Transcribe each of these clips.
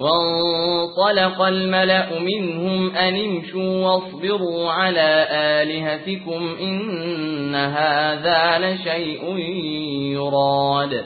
وانطلق الملأ منهم أن امشوا واصبروا على آلهتكم إن هذا لشيء يراد.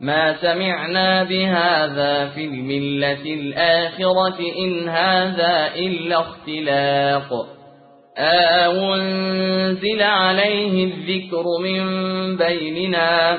ما سمعنا بهذا في الملة الآخرة إن هذا إلا اختلاق. أنزل عليه الذكر من بيننا.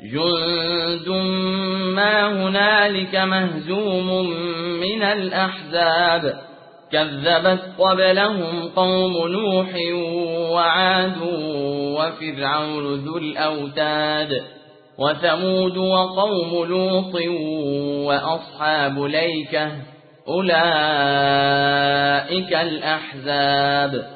جند ما هنالك مهزوم من الأحزاب كذبت قبلهم قوم نوح وعاد وفرعون ذو الأوتاد وثمود وقوم لوط وأصحاب ليكة أولئك الأحزاب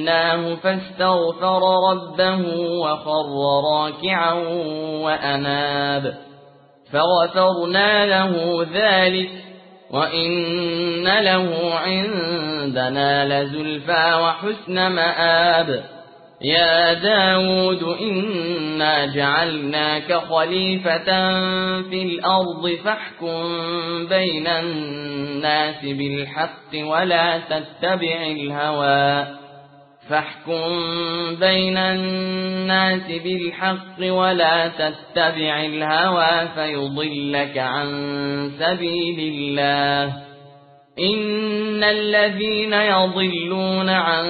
فتناه فاستغفر ربه وخر راكعا وأناب فغفرنا له ذلك وإن له عندنا لزلفى وحسن مآب يا داود إنا جعلناك خليفة في الأرض فاحكم بين الناس بالحق ولا تتبع الهوى فاحكم بين الناس بالحق ولا تتبع الهوى فيضلك عن سبيل الله. إن الذين يضلون عن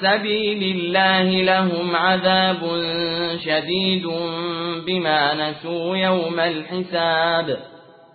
سبيل الله لهم عذاب شديد بما نسوا يوم الحساب.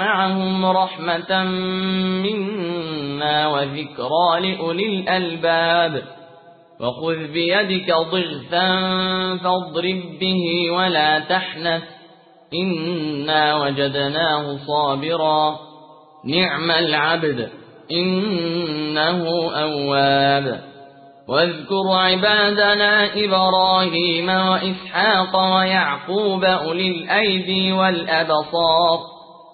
معهم رحمة منا وذكرى لأولي الألباب. وخذ بيدك ضغثا فاضرب به ولا تحنث. إنا وجدناه صابرا. نعم العبد إنه أواب. واذكر عبادنا إبراهيم وإسحاق ويعقوب أولي الأيدي والأبصار.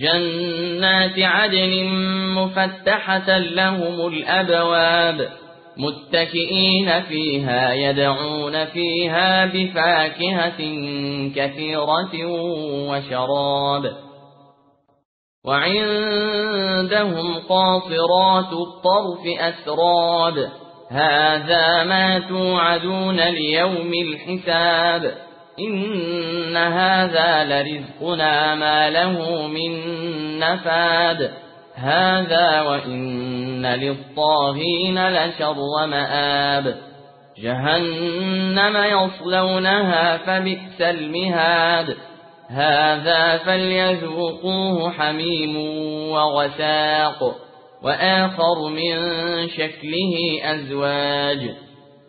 جنات عدن مفتحة لهم الأبواب متكئين فيها يدعون فيها بفاكهة كثيرة وشراب. وعندهم قاصرات الطرف أسراب هذا ما توعدون ليوم الحساب. إن هذا لرزقنا ما له من نفاد هذا وإن للطاغين لشر مآب جهنم يصلونها فبئس المهاد هذا فليذوقوه حميم وغساق وآخر من شكله أزواج